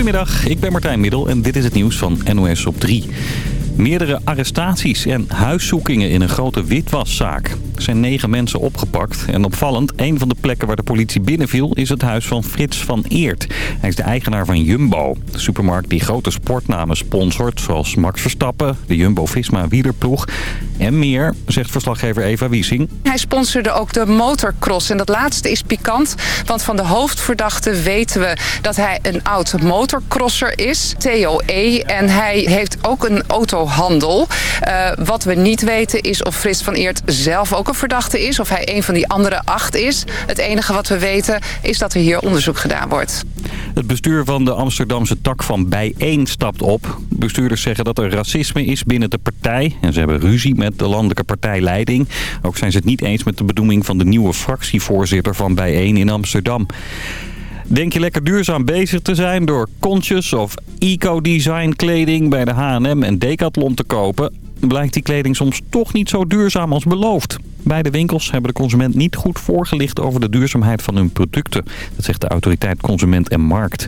Goedemiddag, ik ben Martijn Middel en dit is het nieuws van NOS op 3. Meerdere arrestaties en huiszoekingen in een grote witwaszaak. Zijn negen mensen opgepakt. En opvallend, een van de plekken waar de politie binnenviel... is het huis van Frits van Eert. Hij is de eigenaar van Jumbo. De supermarkt die grote sportnamen sponsort... zoals Max Verstappen, de Jumbo-Visma wielerploeg... en meer, zegt verslaggever Eva Wiesing. Hij sponsorde ook de motocross. En dat laatste is pikant, want van de hoofdverdachte weten we... dat hij een oud motorcrosser is, Theo E. En hij heeft ook een autohandel. Uh, wat we niet weten is of Frits van Eert zelf ook verdachte is. Of hij een van die andere acht is. Het enige wat we weten is dat er hier onderzoek gedaan wordt. Het bestuur van de Amsterdamse tak van Bijeen stapt op. Bestuurders zeggen dat er racisme is binnen de partij. En ze hebben ruzie met de landelijke partijleiding. Ook zijn ze het niet eens met de benoeming van de nieuwe fractievoorzitter van Bijeen in Amsterdam. Denk je lekker duurzaam bezig te zijn door conscious of eco-design kleding bij de H&M en Decathlon te kopen? Blijkt die kleding soms toch niet zo duurzaam als beloofd. Beide winkels hebben de consument niet goed voorgelicht over de duurzaamheid van hun producten. Dat zegt de autoriteit Consument en Markt.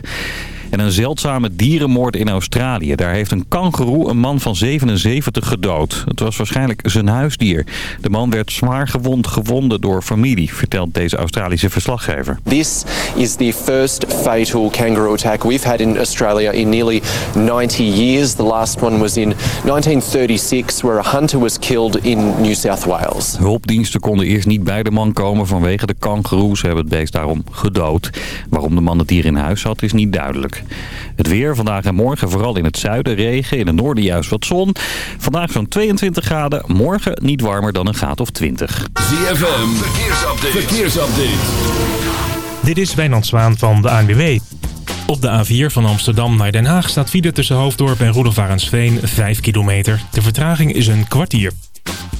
En een zeldzame dierenmoord in Australië. Daar heeft een kangeroe een man van 77 gedood. Het was waarschijnlijk zijn huisdier. De man werd zwaar gewond gevonden door familie, vertelt deze Australische verslaggever. This is the first fatal kangaroo attack we've had in Australia in nearly 90 years. The last one was in 1936 where a hunter was killed in New South Wales. Hulpdiensten konden eerst niet bij de man komen vanwege de kangeroe. Ze hebben het beest daarom gedood. Waarom de man het dier in huis had is niet duidelijk. Het weer vandaag en morgen vooral in het zuiden regen, in het noorden juist wat zon. Vandaag zo'n 22 graden, morgen niet warmer dan een graad of 20. ZFM, verkeersupdate. verkeersupdate. Dit is Wijnand Zwaan van de ANWB. Op de A4 van Amsterdam naar Den Haag staat file tussen Hoofddorp en Roelofarensveen 5 kilometer. De vertraging is een kwartier.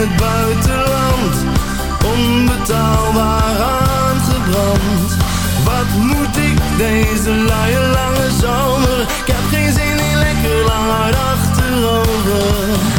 het buitenland? Onbetaalbaar aangebrand. Wat moet ik deze luie lange zomer? Ik heb geen zin in lekker lang achterover.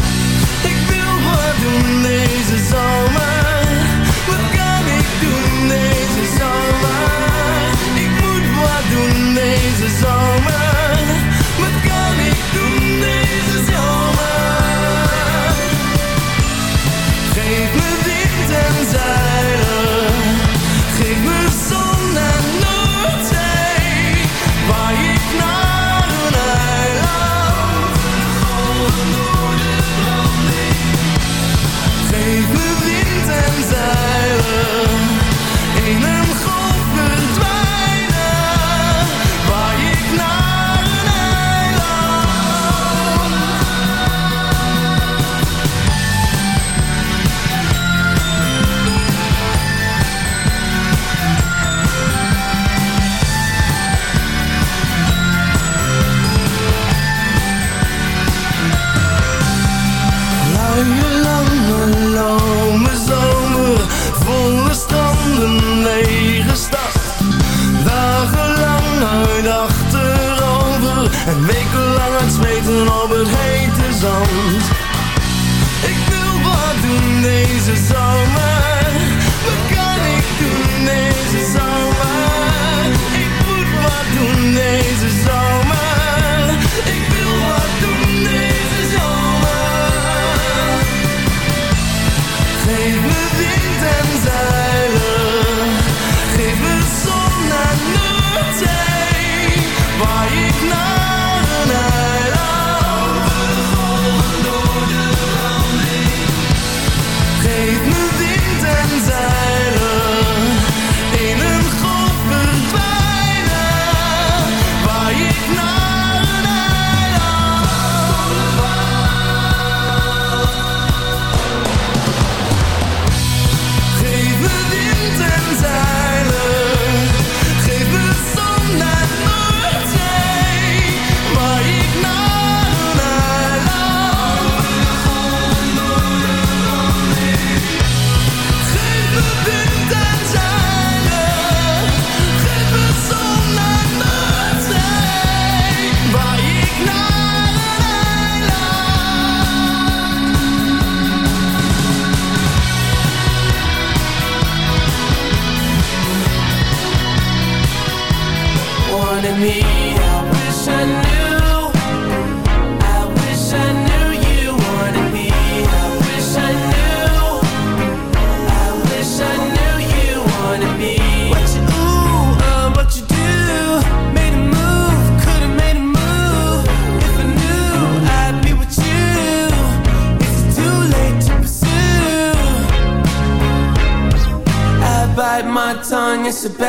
Isabel.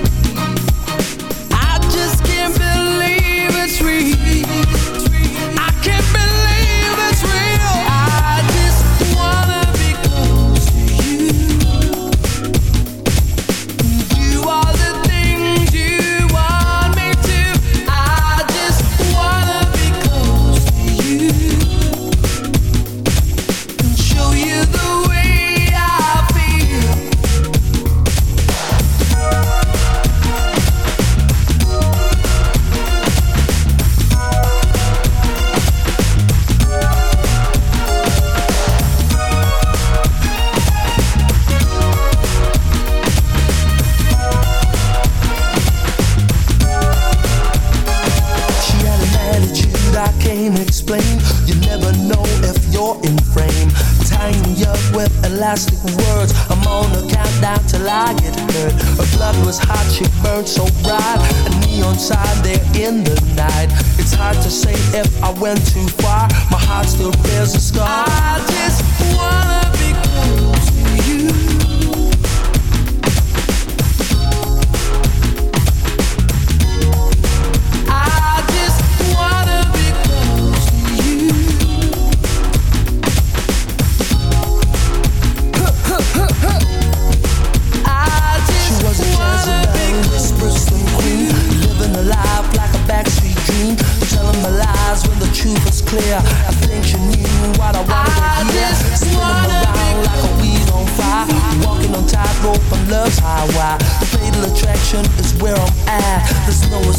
the snow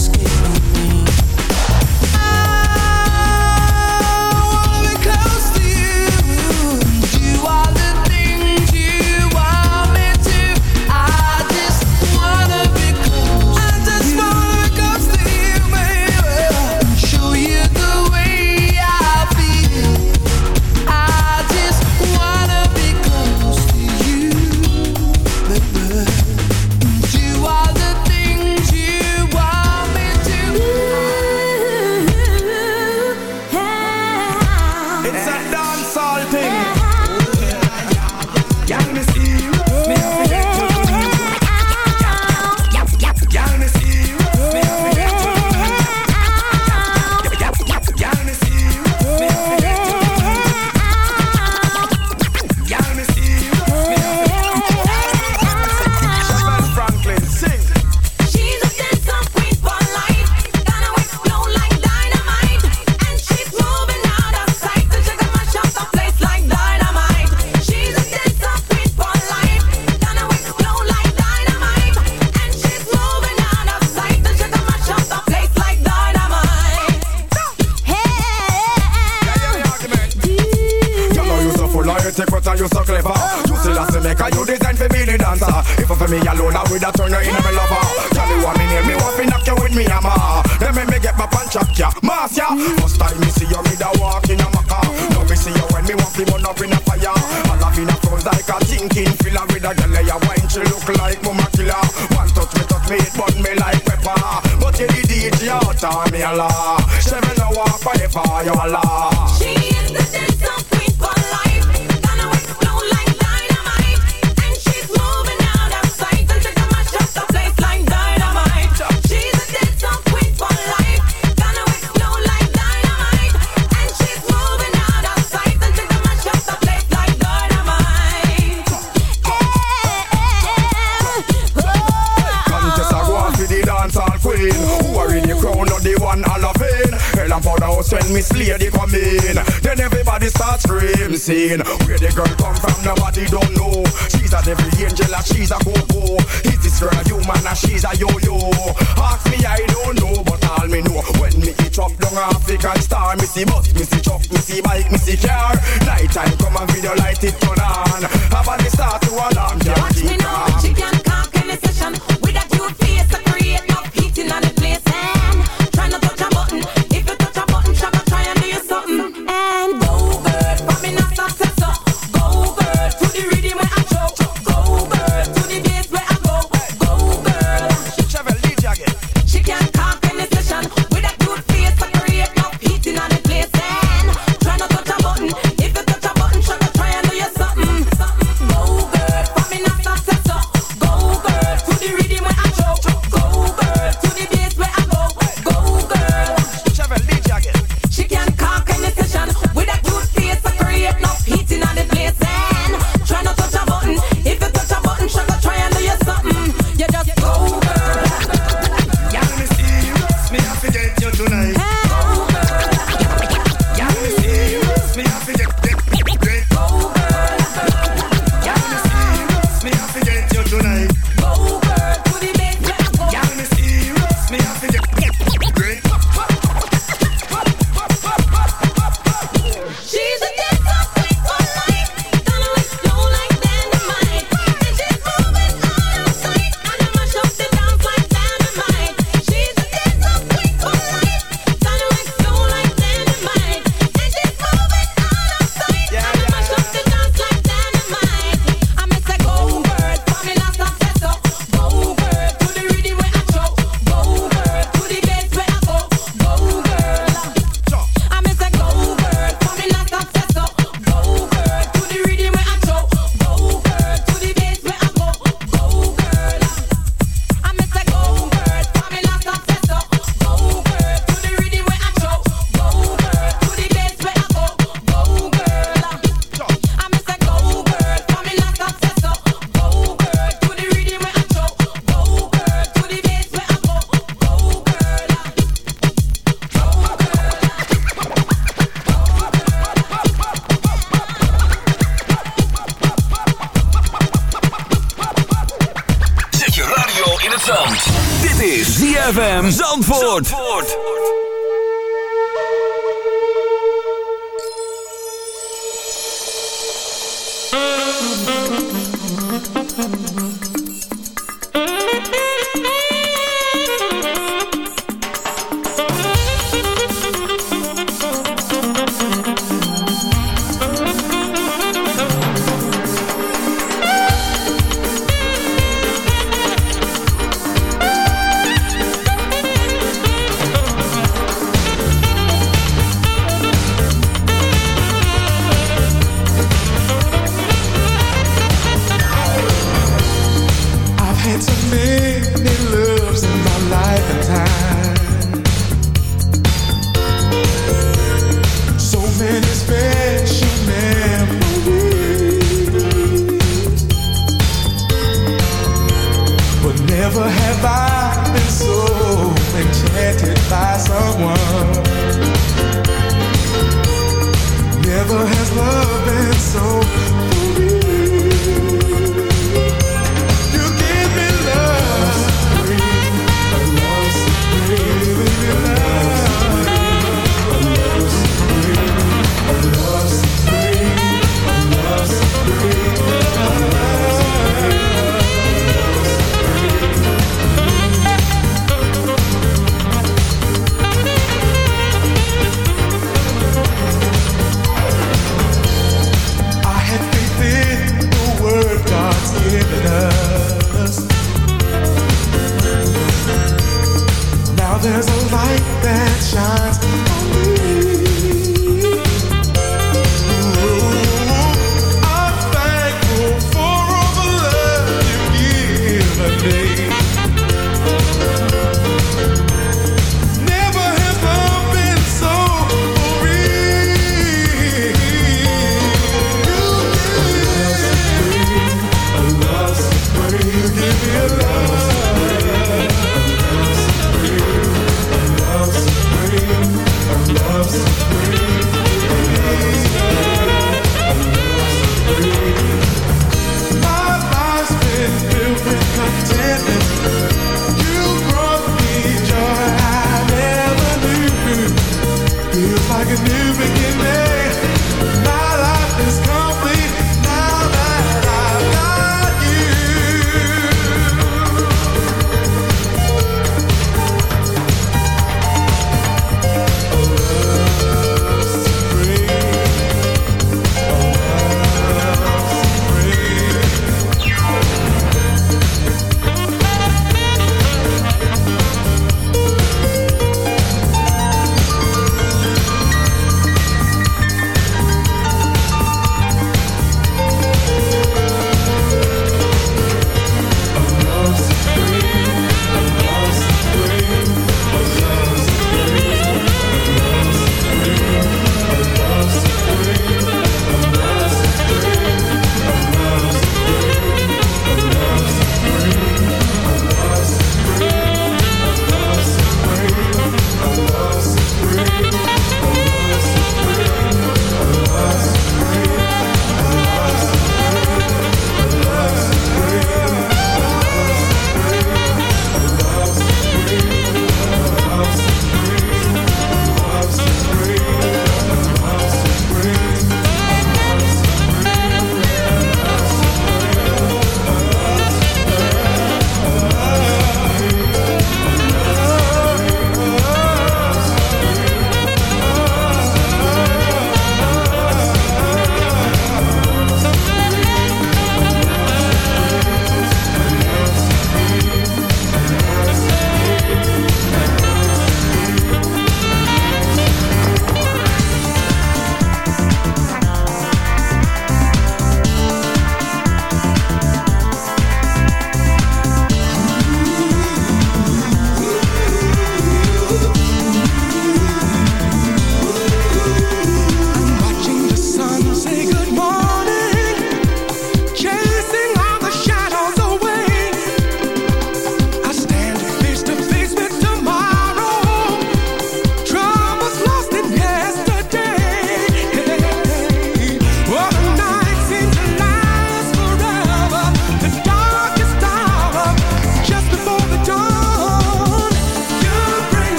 scene. Where the girl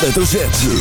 hoofdletter.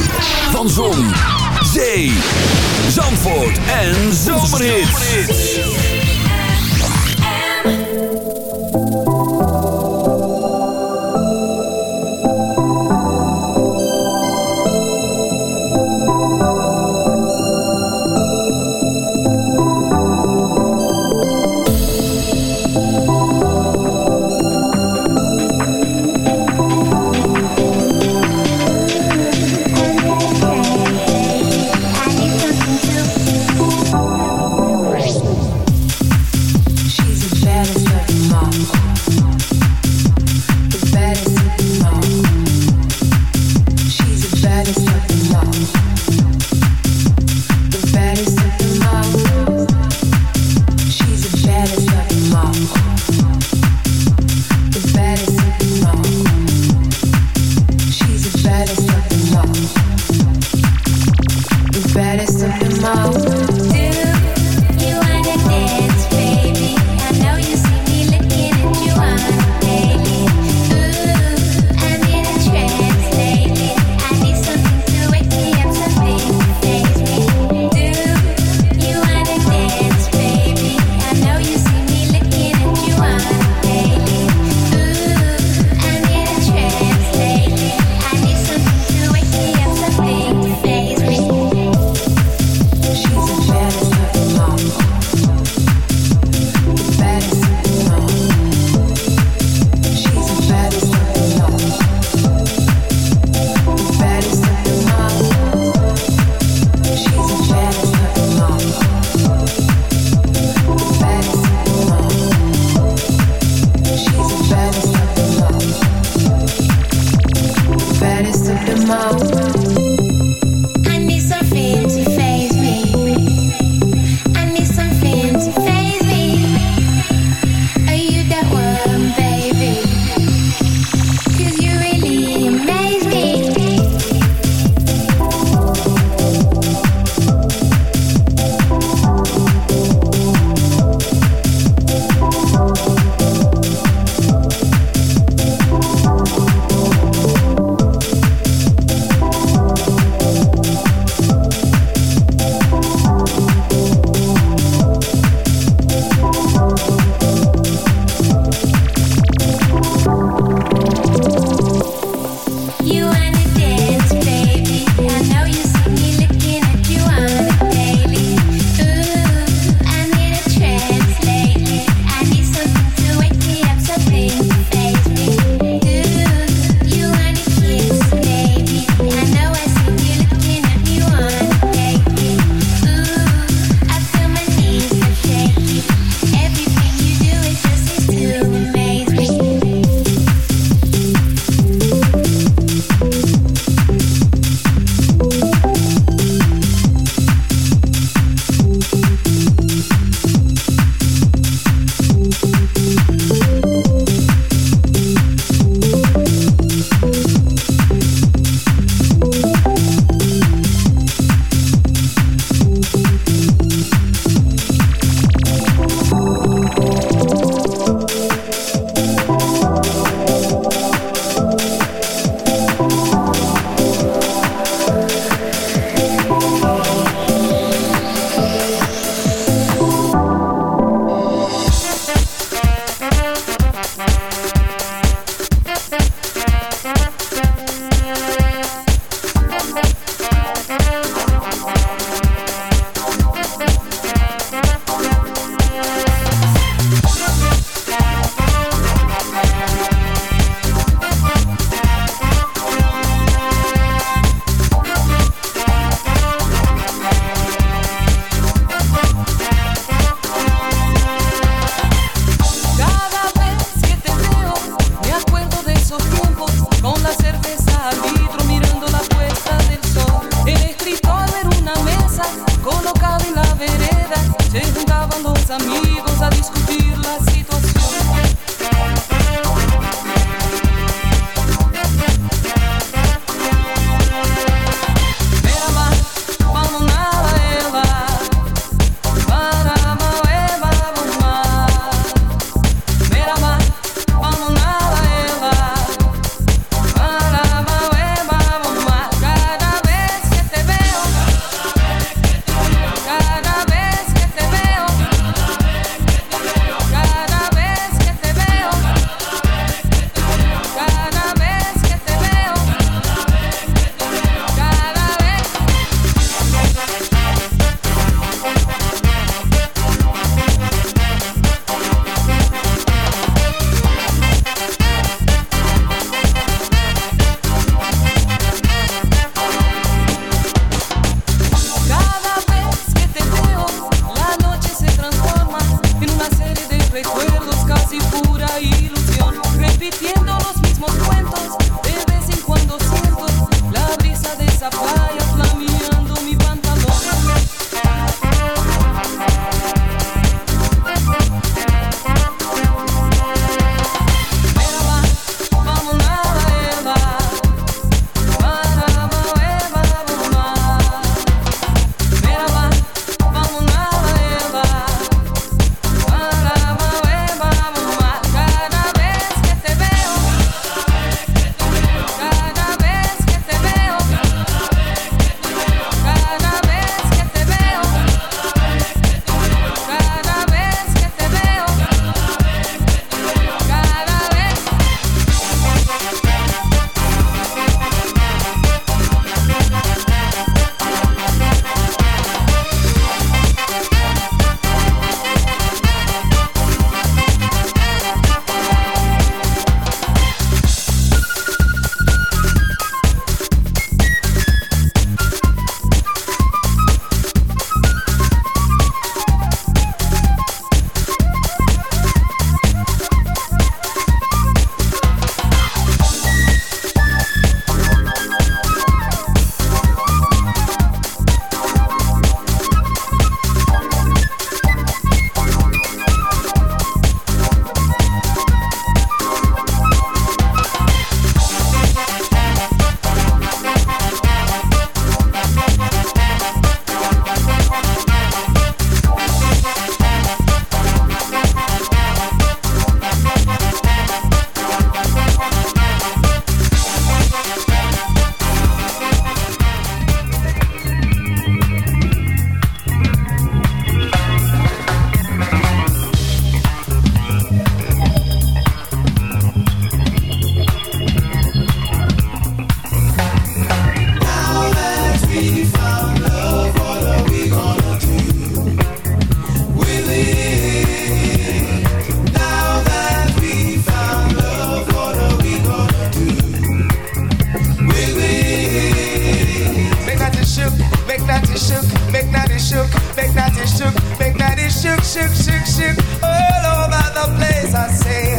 make that it shook, make that it shook, make that it shook, make that it shook, shook, shook, shook, all over the place. I say.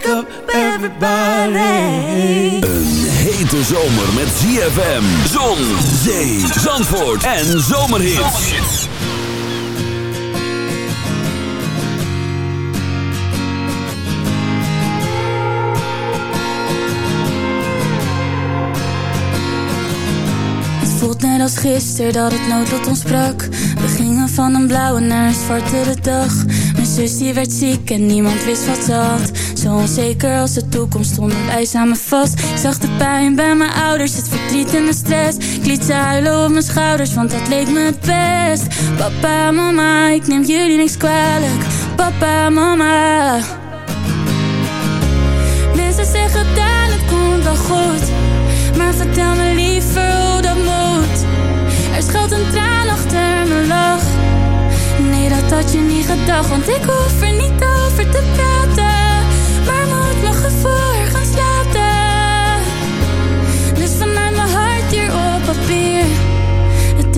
Wake up, everybody. Een hete zomer met ZFM, zon, zee, zandvoort en zomerhits. Het voelt net als gisteren dat het noodlot ons sprak. We gingen van een blauwe naar een zwartere dag. Mijn zus die werd ziek en niemand wist wat ze had. Zo onzeker als de toekomst stonden wij samen vast. Ik zag de pijn bij mijn ouders, het verdriet en de stress. Ik liet ze huilen op mijn schouders, want dat leek me het best. Papa, mama, ik neem jullie niks kwalijk. Papa, mama. Mensen zeggen dat het komt wel goed. Maar vertel me liever hoe dat moet. Er schuilt een traan achter mijn lach. Nee, dat had je niet gedacht, want ik hoef er niet over te praten.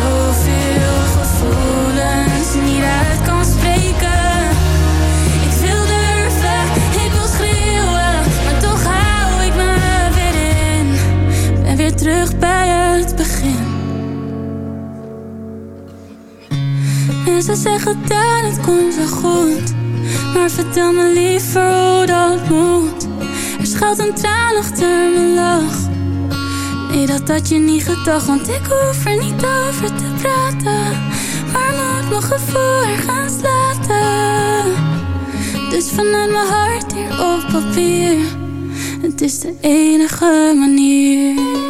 Zoveel gevoelens niet uit kan spreken. Ik wil durven, ik wil schreeuwen. Maar toch hou ik me weer in. Ben weer terug bij het begin. Mensen zeggen dat het komt wel goed. Maar vertel me liever hoe dat moet. Er schuilt een tranig door mijn lach. Nee, dat had je niet gedacht, want ik hoef er niet over te praten. Maar moet mijn gevoel gaan slaten. Dus vanuit mijn hart hier op papier. Het is de enige manier.